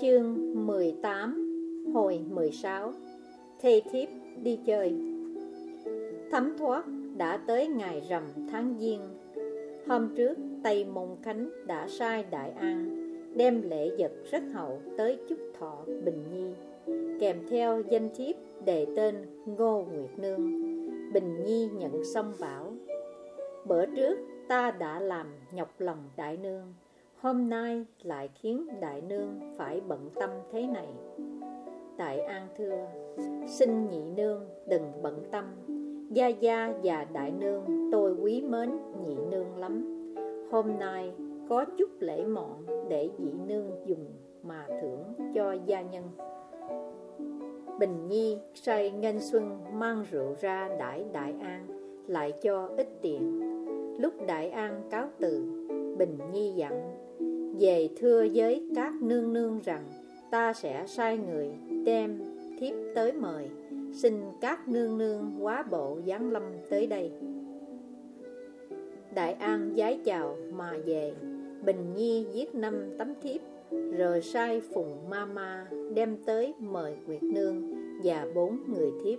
Chương 18 Hồi 16 thầy thiếp đi chơi. Thấm thoát đã tới ngày rằm tháng Giêng. Hôm trước, Tây Môn Khánh đã sai Đại An Đem lễ vật rất hậu tới chúc thọ Bình Nhi, Kèm theo danh thiếp đề tên Ngô Nguyệt Nương. Bình Nhi nhận xong bảo, Bữa trước ta đã làm nhọc lòng Đại Nương Hôm nay lại khiến Đại Nương phải bận tâm thế này. Đại An thưa, Xin nhị nương đừng bận tâm. Gia Gia và Đại Nương tôi quý mến nhị nương lắm. Hôm nay có chút lễ mọn để nhị nương dùng mà thưởng cho gia nhân. Bình Nhi say ngân xuân mang rượu ra đãi Đại An, Lại cho ít tiền. Lúc Đại An cáo từ, Bình Nhi dặn về thưa với các nương nương rằng, ta sẽ sai người đem thiếp tới mời. Xin các nương nương quá bộ giáng lâm tới đây. Đại an giái chào mà về. Bình nhi viết năm tấm thiếp, rồi sai phùng ma ma đem tới mời quyệt nương và bốn người thiếp.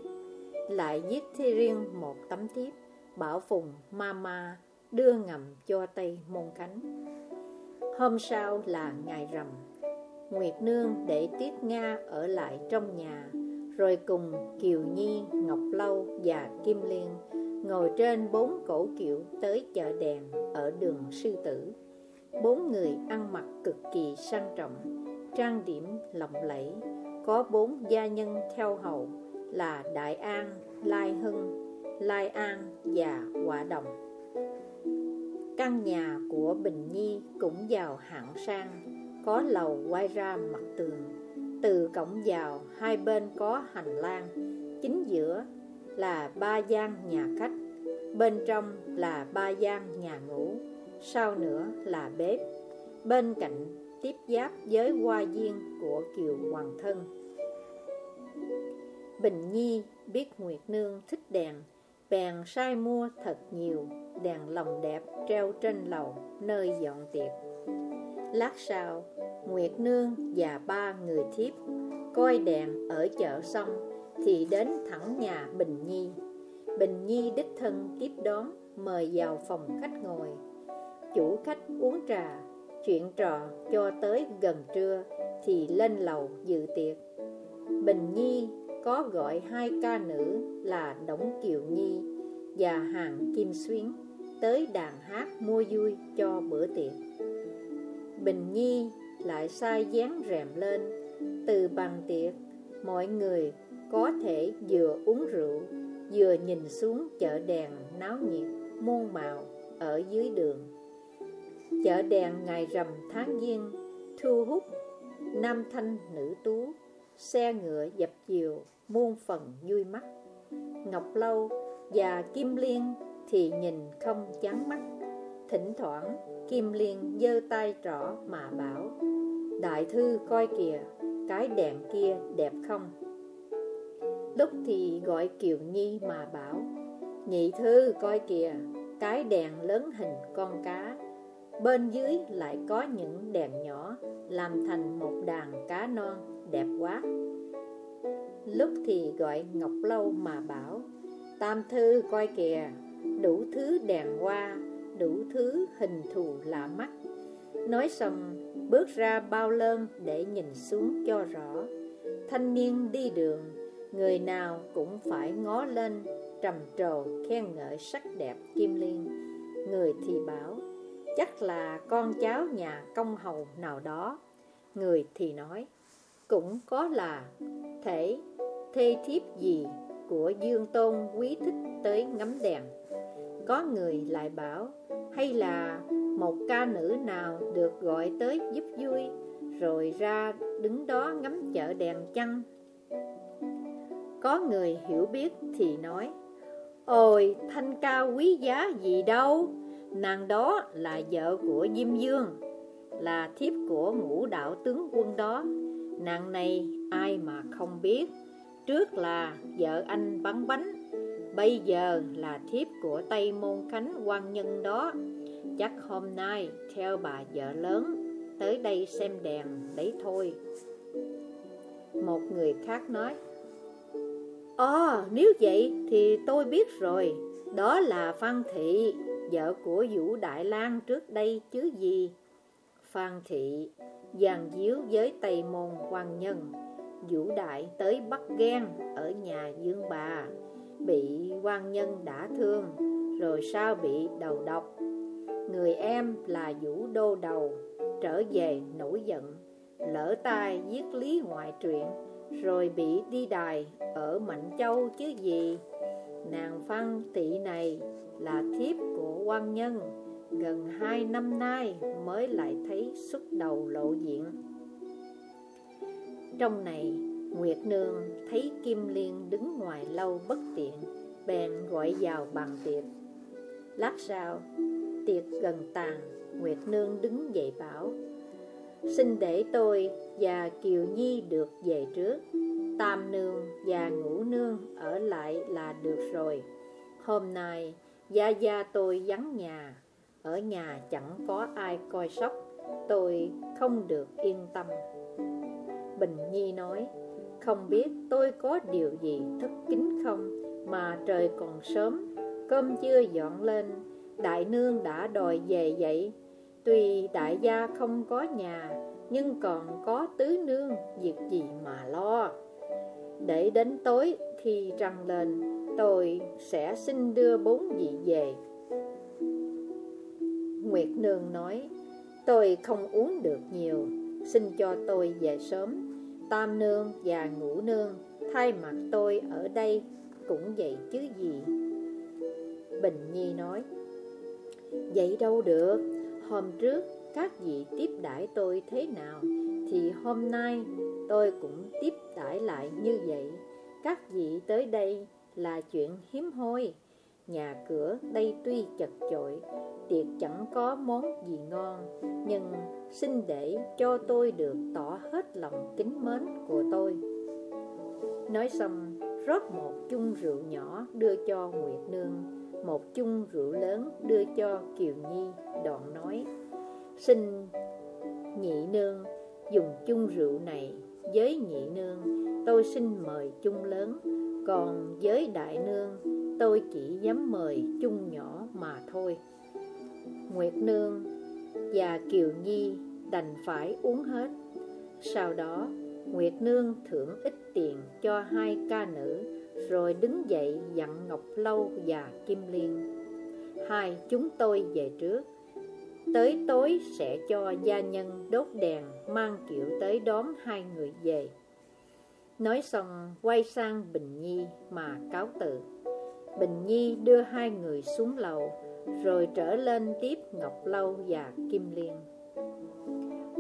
Lại viết thi riêng một tấm thiếp, bảo phùng ma ma đưa ngầm cho tây môn khánh. Hôm sau là ngày rằm. Nguyệt Nương để Tiết Nga ở lại trong nhà Rồi cùng Kiều Nhi, Ngọc Lâu và Kim Liên Ngồi trên bốn cổ kiệu tới chợ đèn ở đường Sư Tử. Bốn người ăn mặc cực kỳ sang trọng Trang điểm lộng lẫy Có bốn gia nhân theo hầu là Đại An, Lai Hưng, Lai An và Quả Đồng. Căn nhà của Bình Nhi cũng giàu hạng sang, có lầu quay ra mặt tường. Từ cổng vào, hai bên có hành lang, chính giữa là ba gian nhà khách, bên trong là ba gian nhà ngủ, sau nữa là bếp. Bên cạnh tiếp giáp với hoa viên của Kiều Hoàng Thân. Bình Nhi biết Nguyệt Nương thích đèn, bèn sai mua thật nhiều đèn lồng đẹp treo trên lầu nơi dọn tiệc. Lát sau, Nguyệt Nương và ba người thiếp coi đèn ở chợ xong thì đến thẳng nhà Bình Nhi. Bình Nhi đích thân tiếp đón mời vào phòng khách ngồi. Chủ khách uống trà, chuyện trò cho tới gần trưa thì lên lầu dự tiệc. Bình Nhi có gọi hai ca nữ là Đổng Kiều Nhi và Hàng Kim Xuyến tới đàn hát mua vui cho bữa tiệc. Bình Nhi lại sai dán rèm lên, từ bàn tiệc, mọi người có thể vừa uống rượu, vừa nhìn xuống chợ đèn náo nhiệt, muôn màu ở dưới đường. Chợ đèn ngày rằm tháng giêng thu hút nam thanh nữ tú, xe ngựa dập chiều, muôn phần vui mắt. Ngọc Lâu và Kim Liên thì nhìn không chán mắt. Thỉnh thoảng Kim Liên giơ tay trỏ mà bảo Đại thư coi kìa Cái đèn kia đẹp không? Lúc thì gọi Kiều Nhi mà bảo Nhị thư coi kìa Cái đèn lớn hình con cá. Bên dưới lại có những đèn nhỏ Làm thành một đàn cá non đẹp quá Lúc thì gọi Ngọc Lâu mà bảo Tam thư coi kìa đủ thứ đèn hoa, đủ thứ hình thù lạ mắt. Nói xong, bước ra bao lơn để nhìn xuống cho rõ. Thanh niên đi đường, người nào cũng phải ngó lên, trầm trồ khen ngợi sắc đẹp kim liên. Người thì bảo, chắc là con cháu nhà công hầu nào đó. Người thì nói, cũng có là thể thê thiếp gì của Dương Tôn quý thích tới ngắm đèn. Có người lại bảo, Hay là một ca nữ nào được gọi tới giúp vui, Rồi ra đứng đó ngắm chợ đèn chăng Có người hiểu biết thì nói, Ôi, thanh ca quý giá gì đâu, Nàng đó là vợ của Diêm Dương, Là thiếp của ngũ đạo tướng quân đó nạn này ai mà không biết. Trước là vợ anh bắn bánh Bây giờ là thiếp của Tây Môn Khánh quan nhân đó. Chắc hôm nay theo bà vợ lớn Tới đây xem đèn đấy thôi. Một người khác nói Ồ, nếu vậy thì tôi biết rồi. Đó là Phan Thị, vợ của Vũ Đại Lang trước đây chứ gì? Phan Thị, giàn díu với Tây Môn Hoàng Nhân Vũ Đại tới Bắc ghen ở nhà Dương Bà Bị quan nhân đã thương Rồi sao bị đầu độc. Người em là Vũ Đô Đầu Trở về nổi giận Lỡ tay giết Lý Ngoại Truyện Rồi bị đi đài ở Mạnh Châu chứ gì. Nàng Phan Thị này là thiếp của quan nhân. Gần hai năm nay mới lại thấy xuất đầu lộ diện. Trong này, Nguyệt Nương thấy Kim Liên đứng ngoài lâu bất tiện, Bèn gọi vào bàn tiệc. Lát sau, Tiệc gần tàn, Nguyệt Nương đứng dậy bảo, Xin để tôi và Kiều Nhi được về trước. Tam Nương và Ngũ Nương ở lại là được rồi. Hôm nay, Gia Gia tôi vắng nhà. Ở nhà chẳng có ai coi sóc, Tôi không được yên tâm. Bình Nhi nói, Không biết tôi có điều gì thất kính không? Mà trời còn sớm, Cơm chưa dọn lên, Đại nương đã đòi về vậy. Tuy đại gia không có nhà, Nhưng còn có tứ nương, Việc gì mà lo? Để đến tối khi trăng lên, Tôi sẽ xin đưa bốn vị về. Nguyệt nương nói, Tôi không uống được nhiều, Xin cho tôi về sớm. Tam nương và ngũ nương Thay mặt tôi ở đây Cũng vậy chứ gì. Bình Nhi nói, Vậy đâu được. Hôm trước các vị tiếp đãi tôi thế nào Thì hôm nay tôi cũng tiếp đãi lại như vậy. Các vị tới đây là chuyện hiếm hoi. Nhà cửa đây tuy chật chội, Tiệc chẳng có món gì ngon, Nhưng xin để cho tôi được tỏ hết lòng kính mến của tôi. Nói xong, rót một chung rượu nhỏ đưa cho Nguyệt Nương, một chung rượu lớn đưa cho Kiều Nhi, đoạn nói, Xin nhị nương dùng chung rượu này với nhị nương, tôi xin mời chung lớn, Còn với đại nương tôi chỉ dám mời chung nhỏ mà thôi. Nguyệt nương và Kiều Nhi đành phải uống hết. Sau đó, Nguyệt nương thưởng ít tiền cho hai ca nữ, rồi đứng dậy dặn Ngọc Lâu và Kim Liên. Hai chúng tôi về trước. Tới tối sẽ cho gia nhân đốt đèn Mang kiệu tới đón hai người về. Nói xong, quay sang Bình Nhi mà cáo từ. Bình Nhi đưa hai người xuống lầu Rồi trở lên tiếp Ngọc Lâu và Kim Liên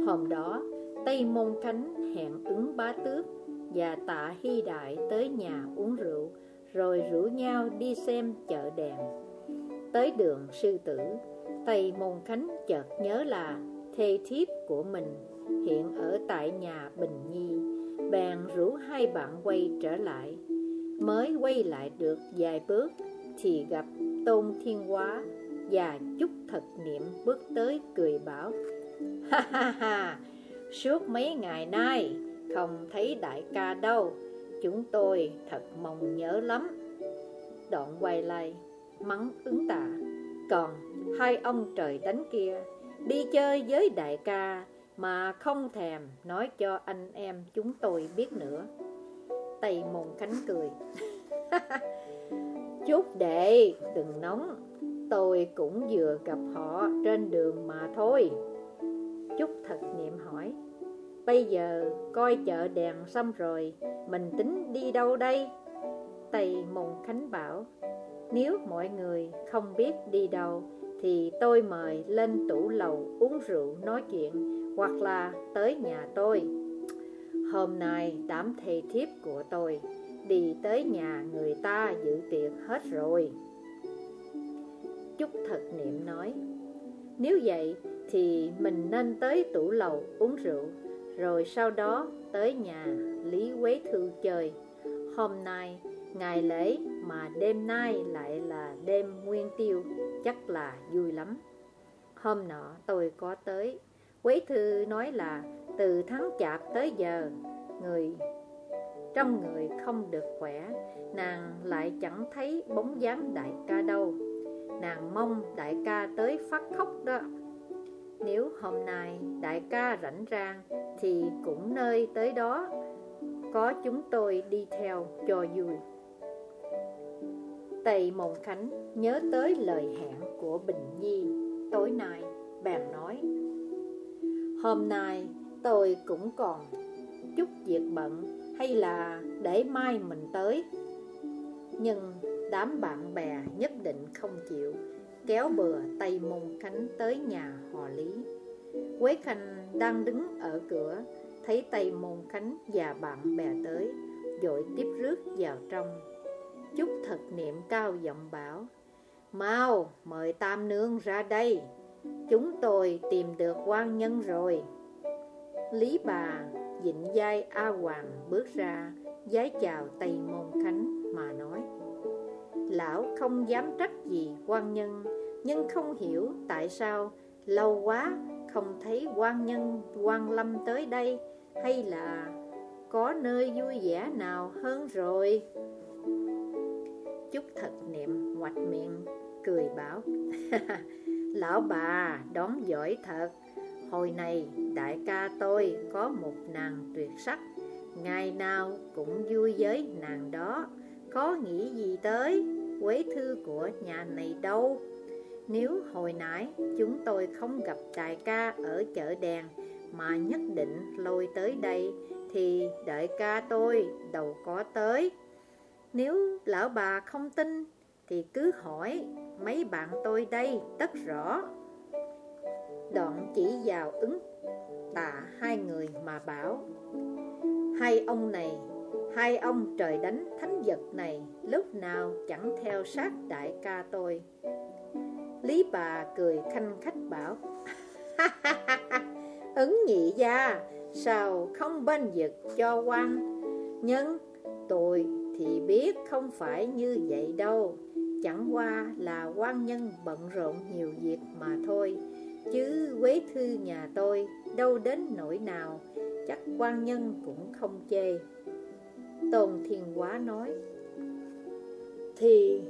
Hôm đó Tây Môn Khánh hẹn ứng bá tước và tạ hy đại tới nhà uống rượu, rồi rủ nhau đi xem chợ đèn. Tới đường sư tử, Tây Môn Khánh chợt nhớ là thê thiếp của mình hiện ở tại nhà Bình Nhi, bèn rủ hai bạn quay trở lại. Mới quay lại được vài bước thì gặp Tôn Thiên Hóa và chút thật niệm bước tới cười bảo Ha ha ha, suốt mấy ngày nay không thấy đại ca đâu Chúng tôi thật mong nhớ lắm. Đoạn quay lại Mắng ứng tạ Còn hai ông trời đánh kia Đi chơi với đại ca Mà không thèm nói cho anh em chúng tôi biết nữa tay môn cánh cười. Chút đệ đừng nóng, Tôi cũng vừa gặp họ trên đường mà thôi. Chút thật niệm hỏi, Bây giờ coi chợ đèn xong rồi, Mình tính đi đâu đây? Tây Mùng Khánh bảo, Nếu mọi người không biết đi đâu Thì tôi mời lên tủ lầu uống rượu nói chuyện Hoặc là tới nhà tôi. Hôm nay đám thầy thiếp của tôi Đi tới nhà người ta dự tiệc hết rồi. Chúc thật niệm nói, Nếu vậy thì mình nên tới tủ lầu uống rượu, rồi sau đó tới nhà Lý Quế Thư chơi. Hôm nay ngày lễ mà đêm nay lại là đêm nguyên tiêu, Chắc là vui lắm. Hôm nọ tôi có tới, Quế Thư nói là từ tháng chạp tới giờ, Người, Trong người không được khỏe, Nàng lại chẳng thấy bóng dáng đại ca đâu. Nàng mong đại ca tới phát khóc đó. Nếu hôm nay đại ca rảnh rang, Thì cũng nơi tới đó, Có chúng tôi đi theo cho vui. Tây Mộng Khánh nhớ tới lời hẹn của Bình Nhi Tối nay, bèn nói, Hôm nay tôi cũng còn chút việc bận Hay là để mai mình tới. Nhưng đám bạn bè nhất định không chịu, Kéo bừa tay Môn Khánh tới nhà họ Lý. Quế Khanh đang đứng ở cửa, Thấy tay Môn Khánh và bạn bè tới, Dội tiếp rước vào trong. Chúc thật niệm cao giọng bảo, Mau, mời Tam Nương ra đây. Chúng tôi tìm được quan nhân rồi. Lý bà dịnh vai A Hoàng bước ra, Giái chào Tây Môn Khánh mà nói, Lão không dám trách gì quan nhân, Nhưng không hiểu tại sao Lâu quá không thấy quan nhân quan lâm tới đây, Hay là có nơi vui vẻ nào hơn rồi? Chúc thật niệm ngoạch miệng, cười bảo, Lão bà đón giỏi thật. Hồi này, đại ca tôi có một nàng tuyệt sắc. Ngày nào cũng vui với nàng đó. Có nghĩ gì tới quế thư của nhà này đâu? Nếu hồi nãy chúng tôi không gặp đại ca ở chợ đèn Mà nhất định lôi tới đây, Thì đại ca tôi đâu có tới. Nếu lão bà không tin, Thì cứ hỏi, mấy bạn tôi đây tất rõ chỉ vào ứng tạ hai người mà bảo Hai ông này, hai ông trời đánh thánh vật này Lúc nào chẳng theo sát đại ca tôi. Lý bà cười khanh khách bảo Ứng nhị gia Sao không bên vực cho quan? Nhưng tôi thì biết không phải như vậy đâu Chẳng qua là quan nhân bận rộn nhiều việc mà thôi. Chứ quế thư nhà tôi đâu đến nỗi nào, Chắc quan nhân cũng không chê. Tôn Thiên Quá nói, Thì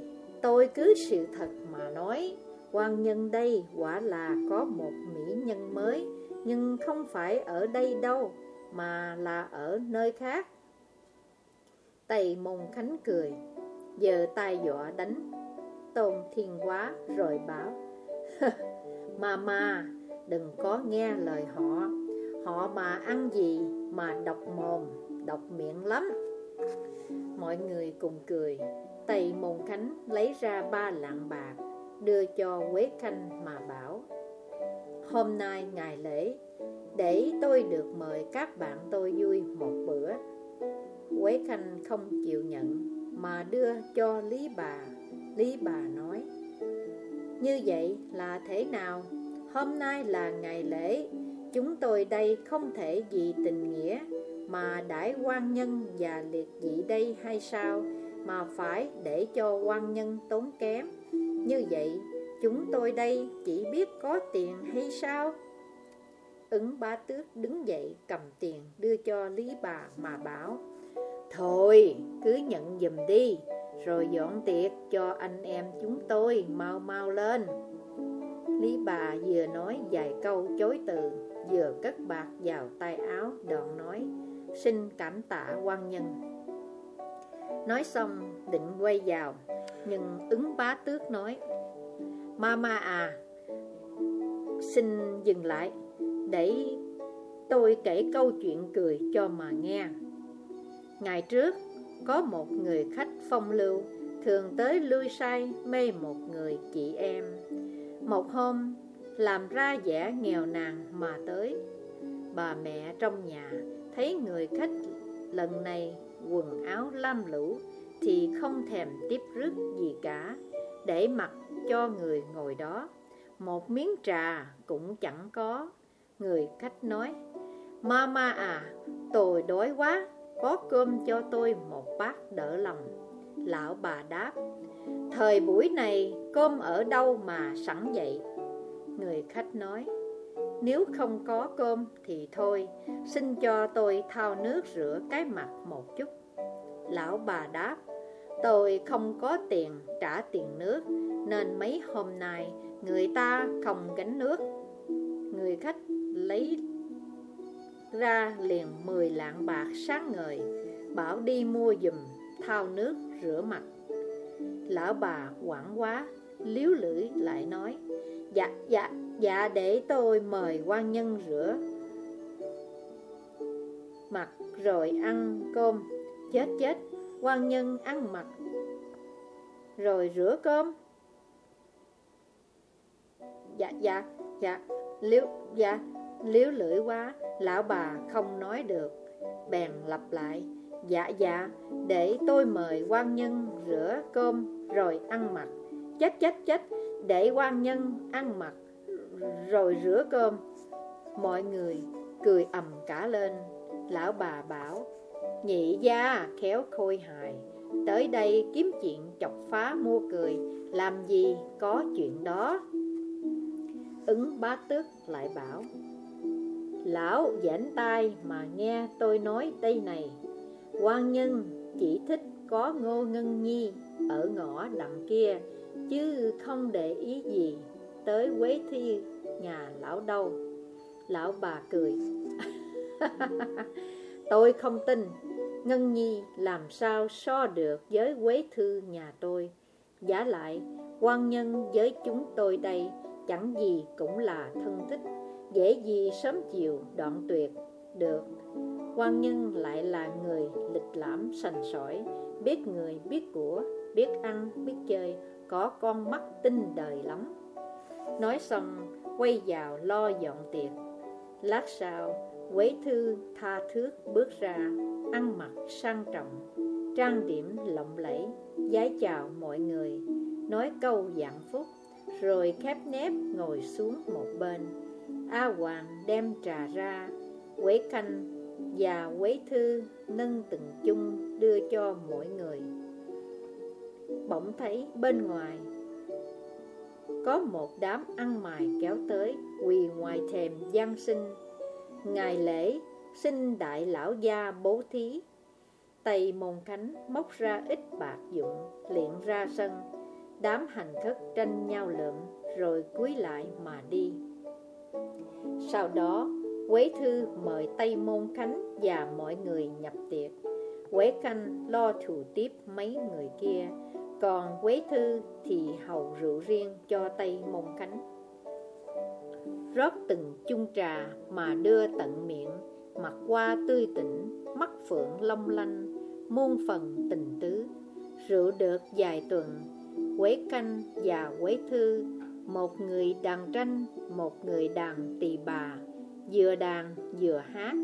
tôi cứ sự thật mà nói, quan nhân đây quả là có một mỹ nhân mới, Nhưng không phải ở đây đâu, Mà là ở nơi khác. Tây Môn Khánh cười, Giờ tay dọa đánh. Tôn Thiên Quá rồi bảo Mà ma đừng có nghe lời họ. Họ mà ăn gì mà độc mồm, độc miệng lắm. Mọi người cùng cười. Tây Môn Khánh lấy ra ba lạng bạc Đưa cho Quế Khanh mà bảo Hôm nay ngày lễ Để tôi được mời các bạn tôi vui một bữa. Quế Khanh không chịu nhận Mà đưa cho Lý Bà. Lý Bà nói như vậy là thế nào? Hôm nay là ngày lễ. Chúng tôi đây không thể vì tình nghĩa Mà đãi quan nhân và liệt dị đây hay sao? Mà phải để cho quan nhân tốn kém. Như vậy, chúng tôi đây chỉ biết có tiền hay sao? Ứng ba tước đứng dậy cầm tiền đưa cho Lý bà mà bảo, Thôi, cứ nhận dùm đi. Rồi dọn tiệc cho anh em chúng tôi mau mau lên. Lý bà vừa nói vài câu chối từ, Vừa cất bạc vào tay áo, Đoạn nói, Xin cảm tạ quan nhân. Nói xong, định quay vào, Nhưng ứng bá tước nói, Mama à Xin dừng lại, Để tôi kể câu chuyện cười cho mà nghe. Ngày trước có một người khách phong lưu Thường tới lui say mê một người chị em. Một hôm, làm ra vẻ nghèo nàn mà tới. Bà mẹ trong nhà thấy người khách lần này quần áo lam lũ Thì không thèm tiếp rước gì cả Để mặc cho người ngồi đó. Một miếng trà cũng chẳng có. Người khách nói Mama à, tôi đói quá có cơm cho tôi một bát đỡ lòng. Lão bà đáp, Thời buổi này cơm ở đâu mà sẵn vậy? Người khách nói, Nếu không có cơm thì thôi, Xin cho tôi thao nước rửa cái mặt một chút. Lão bà đáp, Tôi không có tiền trả tiền nước, Nên mấy hôm nay người ta không gánh nước. Người khách lấy ra liền 10 lạng bạc sáng ngời Bảo đi mua dùm thao nước rửa mặt. Lão bà quảng quá Liếu lưỡi lại nói Dạ, dạ, dạ để tôi mời quan nhân rửa mặt rồi ăn cơm. Chết chết, quan nhân ăn mặt Rồi rửa cơm. Dạ, dạ, dạ, liếu, dạ, liếu lưỡi quá Lão bà không nói được. Bèn lặp lại Dạ dạ, để tôi mời quan nhân rửa cơm rồi ăn mặt Chết chết chết, để quan nhân ăn mặt rồi rửa cơm. Mọi người cười ầm cả lên. Lão bà bảo Nhị gia khéo khôi hài Tới đây kiếm chuyện chọc phá mua cười Làm gì có chuyện đó? Ứng bá tước lại bảo Lão giãn tai mà nghe tôi nói đây này. Quan nhân chỉ thích có ngô ngân nhi Ở ngõ đằng kia, Chứ không để ý gì Tới quế thi nhà lão đâu. Lão bà cười. Tôi không tin Ngân Nhi làm sao so được với quế thư nhà tôi. Giả lại, quan nhân với chúng tôi đây Chẳng gì cũng là thân thích Dễ gì sớm chiều đoạn tuyệt, được. Quan nhân lại là người lịch lãm sành sỏi, Biết người, biết của, Biết ăn, biết chơi, Có con mắt tinh đời lắm. Nói xong, quay vào lo dọn tiệc. Lát sau, Quế thư tha thước bước ra, Ăn mặc sang trọng, Trang điểm lộng lẫy, Giái chào mọi người, Nói câu dạng phúc, Rồi khép nép ngồi xuống một bên. A Hoàng đem trà ra, Quế canh và Quế thư nâng từng chung đưa cho mỗi người. Bỗng thấy bên ngoài Có một đám ăn mài kéo tới, Quỳ ngoài thềm gian sinh. Ngày lễ, xin đại lão gia bố thí. Tây môn cánh móc ra ít bạc dụng Liện ra sân. Đám hành khất tranh nhau lượm, Rồi cúi lại mà đi. Sau đó Quế Thư mời Tây Môn Khánh và mọi người nhập tiệc Quế Canh lo thủ tiếp mấy người kia Còn Quế Thư thì hầu rượu riêng cho Tây Môn Khánh rót từng chung trà mà đưa tận miệng, mặt qua tươi tỉnh, mắt phượng long lanh, muôn phần tình tứ. Rượu được vài tuần, quế canh và quế thư, một người đàn tranh, một người đàn tỳ bà, vừa đàn vừa hát,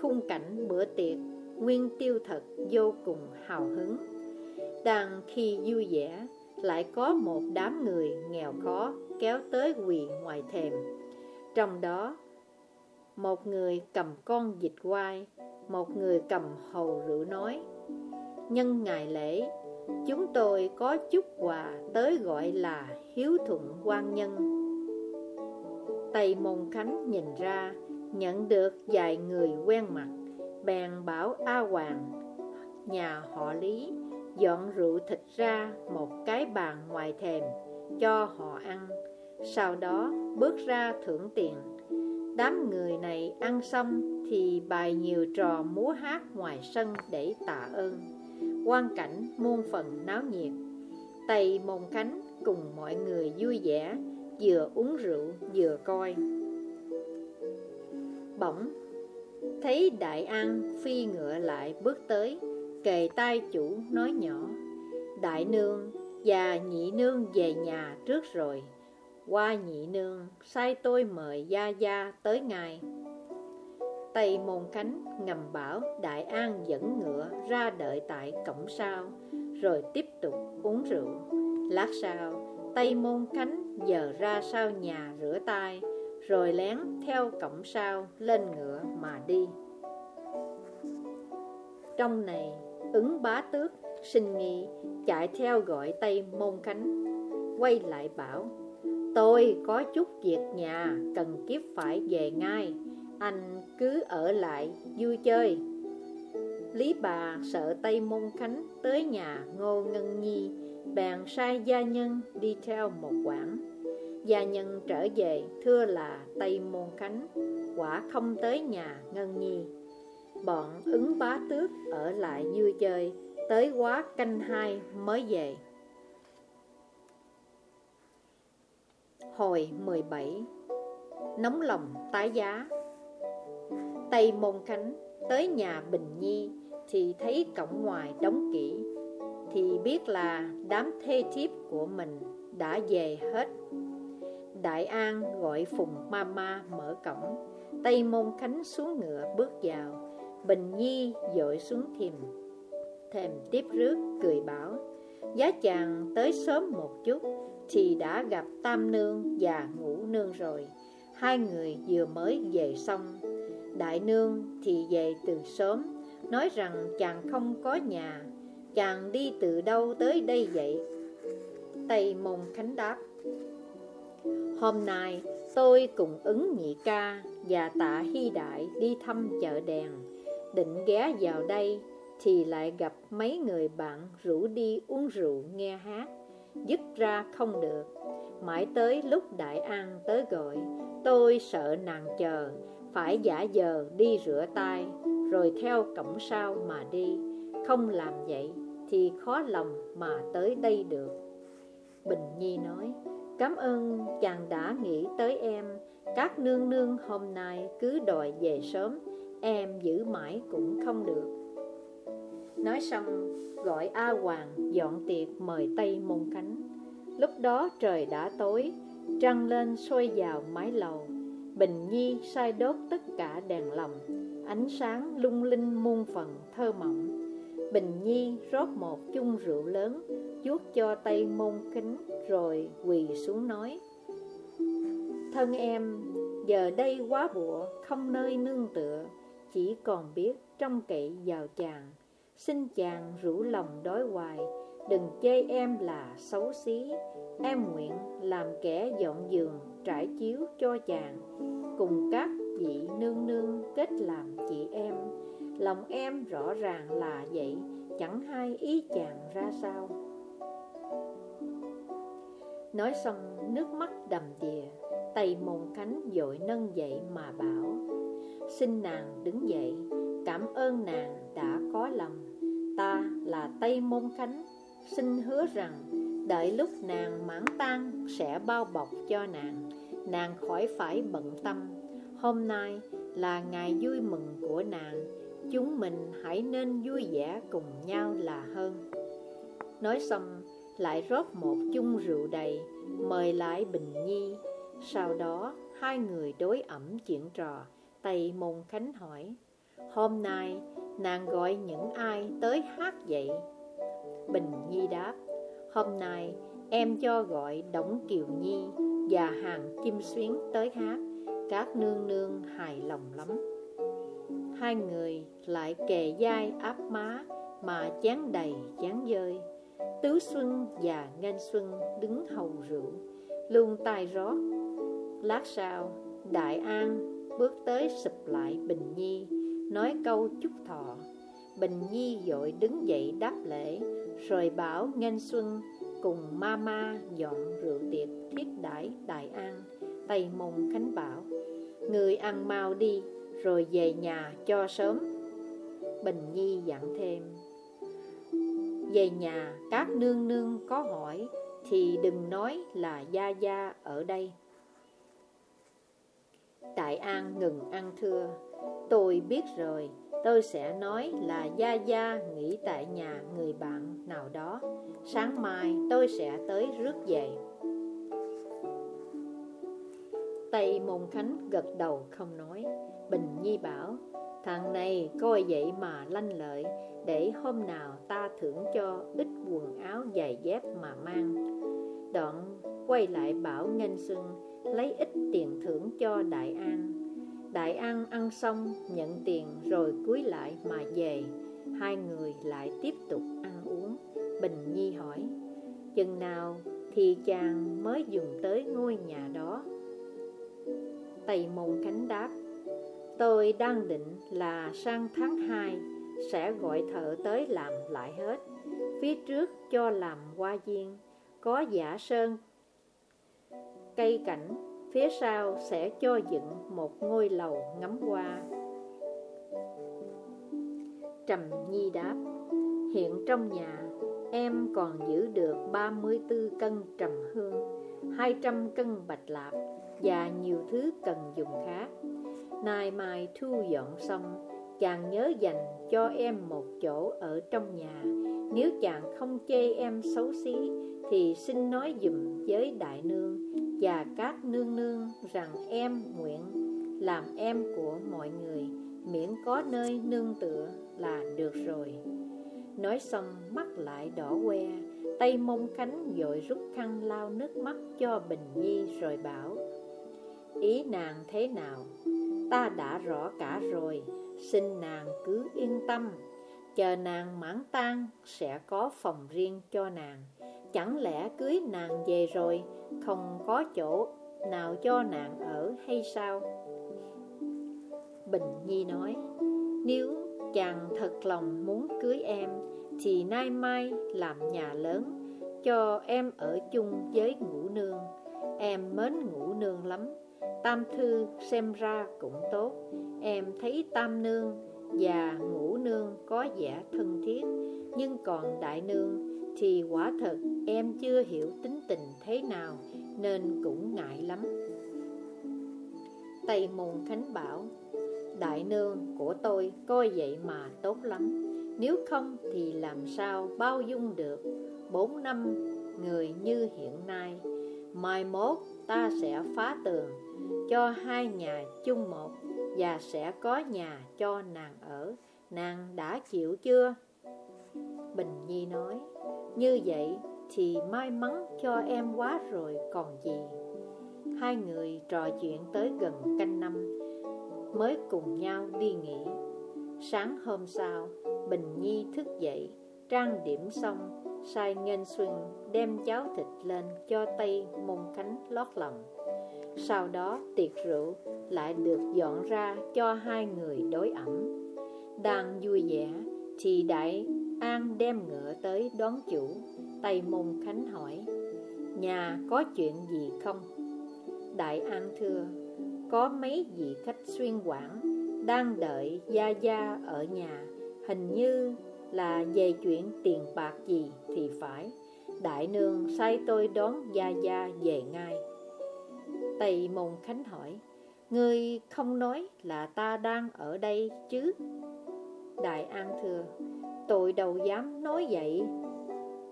khung cảnh bữa tiệc, nguyên tiêu thật vô cùng hào hứng. Đang khi vui vẻ, lại có một đám người nghèo khó kéo tới quỳ ngoài thềm. Trong đó, một người cầm con dịch quai, một người cầm hầu rượu nói Nhân ngày lễ, chúng tôi có chút quà tới gọi là hiếu thuận quan nhân. Tây Môn Khánh nhìn ra, nhận được vài người quen mặt Bèn bảo A Hoàng, nhà họ Lý Dọn rượu thịt ra một cái bàn ngoài thềm Cho họ ăn sau đó bước ra thưởng tiền. Đám người này ăn xong thì bài nhiều trò múa hát ngoài sân để tạ ơn. Quan cảnh, muôn phần náo nhiệt. Tây Môn Khánh cùng mọi người vui vẻ, Vừa uống rượu vừa coi. Bỗng, Thấy Đại An phi ngựa lại bước tới, Kề tay chủ nói nhỏ, Đại nương và nhị nương về nhà trước rồi. Qua nhị nương, sai tôi mời Gia Gia tới ngài. Tây Môn Khánh ngầm bảo Đại An dẫn ngựa ra đợi tại cổng sau, Rồi tiếp tục uống rượu. Lát sau, Tây Môn Khánh giờ ra sau nhà rửa tay, Rồi lén theo cổng sau lên ngựa mà đi. Trong này, ứng bá tước, sinh nghi, chạy theo gọi Tây Môn Khánh. Quay lại bảo, Tôi có chút việc nhà, Cần kiếp phải về ngay. Anh cứ ở lại, vui chơi. Lý bà sợ Tây Môn Khánh tới nhà Ngô Ngân Nhi. Bèn sai gia nhân đi theo một quãng. Gia nhân trở về, thưa là Tây Môn Khánh. Quả không tới nhà Ngân Nhi. Bọn ứng bá tước ở lại vui chơi. Tới quá canh hai mới về. Hồi 17 Nóng lòng tái giá. Tây Môn Khánh tới nhà Bình Nhi Thì thấy cổng ngoài đóng kỹ, Thì biết là đám thê thiếp của mình đã về hết. Đại An gọi Phùng Mama mở cổng, Tây Môn Khánh xuống ngựa bước vào, Bình Nhi dội xuống thềm thềm tiếp rước cười bảo, Giá chàng tới sớm một chút Thì đã gặp Tam Nương và Ngũ Nương rồi. Hai người vừa mới về xong Đại Nương thì về từ sớm, Nói rằng chàng không có nhà, Chàng đi từ đâu tới đây vậy? Tây Môn Khánh đáp, Hôm nay tôi cùng ứng nhị ca và tạ hy đại đi thăm chợ đèn. Định ghé vào đây thì lại gặp mấy người bạn rủ đi uống rượu nghe hát, Dứt ra không được. Mãi tới lúc Đại An tới gọi, Tôi sợ nàng chờ phải giả giờ đi rửa tay, Rồi theo cổng sau mà đi. Không làm vậy Thì khó lòng mà tới đây được. Bình Nhi nói, Cảm ơn chàng đã nghĩ tới em. Các nương nương hôm nay cứ đòi về sớm, Em giữ mãi cũng không được. Nói xong, gọi A Hoàng dọn tiệc mời Tây Môn Khánh. Lúc đó trời đã tối, Trăng lên sôi vào mái lầu. Bình Nhi sai đốt tất cả đèn lồng, Ánh sáng lung linh muôn phần thơ mộng. Bình Nhi rót một chung rượu lớn Chuốt cho tay Môn Kính Rồi quỳ xuống nói, Thân em, Giờ đây quá bụa, Không nơi nương tựa, Chỉ còn biết trong cậy vào chàng. Xin chàng rủ lòng đói hoài Đừng chê em là xấu xí. Em nguyện làm kẻ dọn giường, Trải chiếu cho chàng. Cùng các vị nương nương kết làm chị em. Lòng em rõ ràng là vậy, Chẳng hay ý chàng ra sao. Nói xong, nước mắt đầm đìa, Tay môn khánh dội nâng dậy mà bảo, Xin nàng đứng dậy, Cảm ơn nàng đã có lòng. Ta là Tây Môn Khánh Xin hứa rằng, Đợi lúc nàng mãn tan Sẽ bao bọc cho nàng. Nàng khỏi phải bận tâm. Hôm nay là ngày vui mừng của nàng. Chúng mình hãy nên vui vẻ cùng nhau là hơn. Nói xong, lại rót một chung rượu đầy, Mời lại Bình Nhi. Sau đó, hai người đối ẩm chuyện trò. Tây Môn Khánh hỏi, Hôm nay, nàng gọi những ai tới hát vậy? Bình Nhi đáp, Hôm nay em cho gọi Đổng Kiều Nhi và Hàng Kim Xuyến tới hát. Các nương nương hài lòng lắm. Hai người lại kề vai áp má mà chán đầy chán dơi. Tứ Xuân và Ngân Xuân đứng hầu rượu, Luôn tay rót. Lát sau, Đại An bước tới sụp lại Bình Nhi, Nói câu chúc thọ. Bình Nhi dội đứng dậy đáp lễ rồi bảo Ngân Xuân cùng Mama dọn rượu tiệc thiết đãi Đại An, Tây mông Khánh bảo. Người ăn mau đi, rồi về nhà cho sớm. Bình Nhi dặn thêm. Về nhà, các nương nương có hỏi Thì đừng nói là Gia Gia ở đây. Đại An ngừng ăn thưa. Tôi biết rồi Tôi sẽ nói là Gia Gia nghỉ tại nhà người bạn nào đó. Sáng mai tôi sẽ tới rước về. Tây Môn Khánh gật đầu không nói. Bình Nhi bảo, Thằng này coi vậy mà lanh lợi, Để hôm nào ta thưởng cho ít quần áo giày dép mà mang. Đoạn quay lại bảo Nghênh Xuân, Lấy ít tiền thưởng cho Đại An. Đại An ăn xong, nhận tiền rồi cúi lại mà về. Hai người lại tiếp tục ăn uống. Bình Nhi hỏi, Chừng nào thì chàng mới dùng tới ngôi nhà đó? Tây Môn Khánh đáp, Tôi đang định là sang tháng 2 sẽ gọi thợ tới làm lại hết. Phía trước cho làm hoa viên, Có giả sơn, Cây cảnh Phía sau sẽ cho dựng một ngôi lầu ngắm hoa. Trầm Nhi đáp, Hiện trong nhà, em còn giữ được 34 cân trầm hương 200 cân bạch lạp và nhiều thứ cần dùng khác. Nay mai thu dọn xong, Chàng nhớ dành cho em một chỗ ở trong nhà. Nếu chàng không chê em xấu xí, Thì xin nói dùm với đại nương và các nương nương rằng em nguyện, làm em của mọi người, Miễn có nơi nương tựa là được rồi. Nói xong, mắt lại đỏ que Tay mông cánh dội rút khăn lau nước mắt cho Bình Nhi rồi bảo, Ý nàng thế nào? Ta đã rõ cả rồi, Xin nàng cứ yên tâm. Chờ nàng mãn tan Sẽ có phòng riêng cho nàng. Chẳng lẽ cưới nàng về rồi, Không có chỗ nào cho nàng ở hay sao? Bình Nhi nói, Nếu chàng thật lòng muốn cưới em, Thì nay mai làm nhà lớn, Cho em ở chung với ngũ nương. Em mến ngũ nương lắm, Tam thư xem ra cũng tốt. Em thấy tam nương và ngũ nương có vẻ thân thiết, Nhưng còn đại nương thì quả thật, em chưa hiểu tính tình thế nào, Nên cũng ngại lắm. Tây Môn Khánh bảo, Đại nương của tôi coi vậy mà tốt lắm. Nếu không thì làm sao bao dung được? Bốn năm người như hiện nay, Mai mốt ta sẽ phá tường Cho hai nhà chung một Và sẽ có nhà cho nàng ở. Nàng đã chịu chưa? Bình Nhi nói, Như vậy thì may mắn cho em quá rồi còn gì. Hai người trò chuyện tới gần canh năm, Mới cùng nhau đi nghỉ. Sáng hôm sau, Bình Nhi thức dậy, Trang điểm xong, Sai Ngân Xuân đem cháo thịt lên cho Tây Môn Khánh lót lòng. Sau đó tiệc rượu lại được dọn ra cho hai người đối ẩm. Đang vui vẻ thì Đại An đem ngựa tới đón chủ. Tây Môn Khánh hỏi, Nhà có chuyện gì không? Đại An thưa, Có mấy vị khách xuyên quảng Đang đợi Gia Gia ở nhà. Hình như là về chuyện tiền bạc gì thì phải. Đại nương sai tôi đón Gia Gia về ngay. Tây Môn Khánh hỏi, Ngươi không nói là ta đang ở đây chứ? Đại An thưa Tôi đâu dám nói vậy?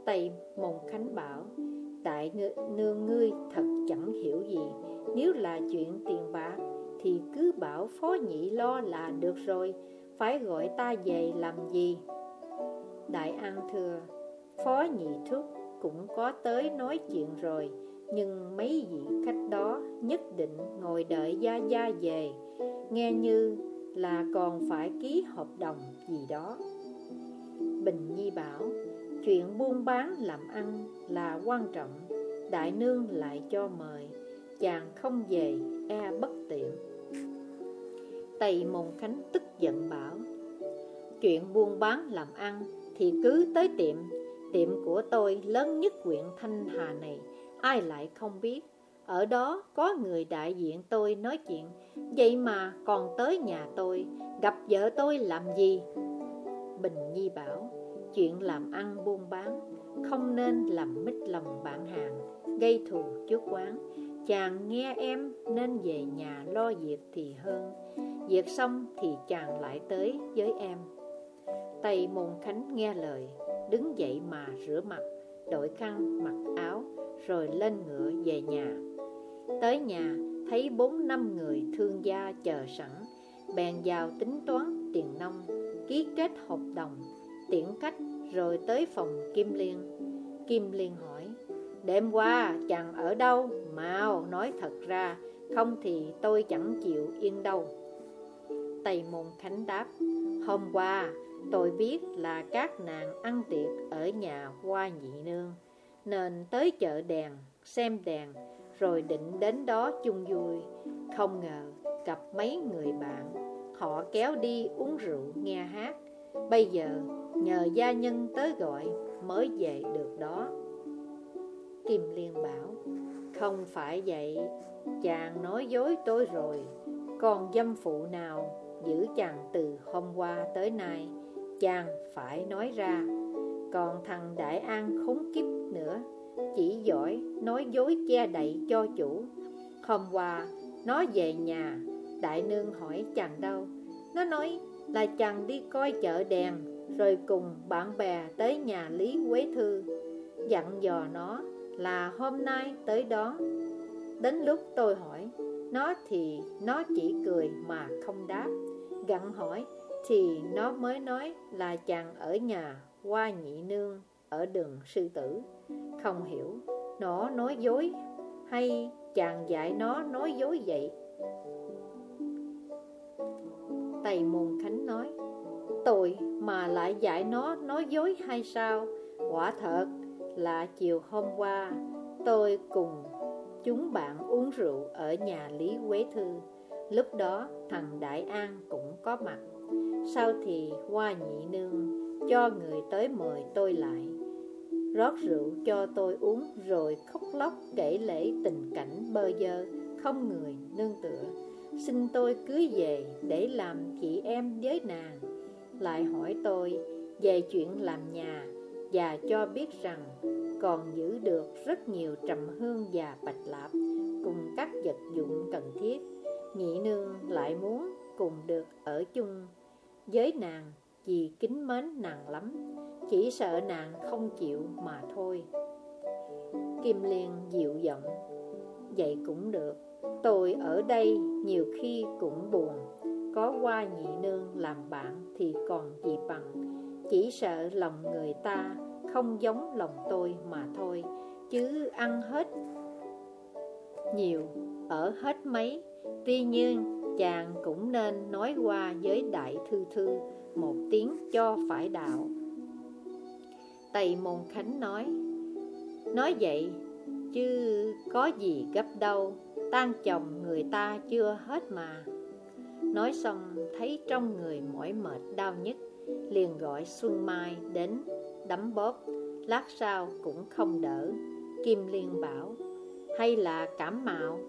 Tây Mông Khánh bảo, Đại nương ngươi thật chẳng hiểu gì. Nếu là chuyện tiền bạc, Thì cứ bảo phó nhị lo là được rồi. Phải gọi ta về làm gì? Đại An thưa Phó nhị thúc cũng có tới nói chuyện rồi, Nhưng mấy vị khách đó nhất định ngồi đợi Gia Gia về. Nghe như là còn phải ký hợp đồng gì đó. Bình Nhi bảo, Chuyện buôn bán làm ăn là quan trọng, Đại nương lại cho mời, Chàng không về e bất tiện. Tây Môn Khánh tức giận bảo, Chuyện buôn bán làm ăn thì cứ tới tiệm Tiệm của tôi lớn nhất huyện Thanh Hà này, Ai lại không biết? Ở đó có người đại diện tôi nói chuyện, Vậy mà còn tới nhà tôi, Gặp vợ tôi làm gì? Bình Nhi bảo, Chuyện làm ăn buôn bán, Không nên làm mít lòng bạn hàng, Gây thù chuốc quán. Chàng nghe em nên về nhà lo việc thì hơn. Việc xong thì chàng lại tới với em. Tây Môn Khánh nghe lời, Đứng dậy mà rửa mặt Đội khăn, mặc áo, Rồi lên ngựa về nhà. Tới nhà, thấy bốn năm người thương gia chờ sẵn, Bèn vào tính toán tiền nông Ký kết hợp đồng Tiễn cách rồi tới phòng Kim Liên. Kim Liên hỏi Đêm qua chàng ở đâu? Mau nói thật ra Không thì tôi chẳng chịu yên đâu. Tây Môn Khánh đáp Hôm qua Tôi biết là các nàng ăn tiệc ở nhà hoa nhị nương Nên tới chợ đèn, xem đèn Rồi định đến đó chung vui. Không ngờ gặp mấy người bạn. Họ kéo đi uống rượu, nghe hát. Bây giờ, nhờ gia nhân tới gọi mới về được đó. Kim Liên bảo, Không phải vậy, Chàng nói dối tôi rồi. Còn dâm phụ nào giữ chàng từ hôm qua tới nay, Chàng phải nói ra. Còn thằng Đại An khốn kiếp nữa, Chỉ giỏi nói dối che đậy cho chủ. Hôm qua, nó về nhà Đại nương hỏi chàng đâu Nó nói là chàng đi coi chợ đèn, Rồi cùng bạn bè tới nhà Lý Quế Thư. Dặn dò nó là hôm nay tới đó Đến lúc tôi hỏi, Nó thì nó chỉ cười mà không đáp. Gặn hỏi Thì nó mới nói là chàng ở nhà Qua nhị nương Ở đường sư tử. Không hiểu, Nó nói dối Hay chàng dạy nó nói dối vậy? Tây Môn Khánh nói, Tội mà lại dạy nó nói dối hay sao? Quả thật là chiều hôm qua, Tôi cùng chúng bạn uống rượu ở nhà Lý Quế Thư. Lúc đó, thằng Đại An cũng có mặt. Sau thì Hoa nhị nương cho người tới mời tôi lại. Rót rượu cho tôi uống, rồi khóc lóc kể lễ tình cảnh bơ dơ Không người nương tựa. Xin tôi cưới về để làm chị em với nàng. Lại hỏi tôi về chuyện làm nhà Và cho biết rằng còn giữ được rất nhiều trầm hương và bạch lạp Cùng các vật dụng cần thiết. Nhị nương lại muốn cùng được ở chung. Với nàng Vì kính mến nàng lắm, Chỉ sợ nàng không chịu mà thôi. Kim Liên dịu giọng, Vậy cũng được. Tôi ở đây nhiều khi cũng buồn. Có qua nhị nương làm bạn thì còn gì bằng. Chỉ sợ lòng người ta không giống lòng tôi mà thôi. Chứ ăn hết nhiều, ở hết mấy. Tuy nhiên chàng cũng nên nói qua với Đại Thư Thư Một tiếng cho phải đạo. Tây Môn Khánh nói Nói vậy chứ có gì gấp đâu. Tan chồng người ta chưa hết mà. Nói xong, thấy trong người mỏi mệt đau nhất Liền gọi Xuân Mai đến đấm bóp. Lát sau cũng không đỡ. Kim Liên bảo, Hay là cảm mạo,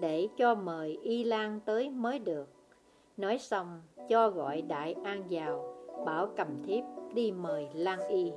Để cho mời Y Lan tới mới được. Nói xong, cho gọi Đại An vào, Bảo cầm thiếp đi mời Lan Y.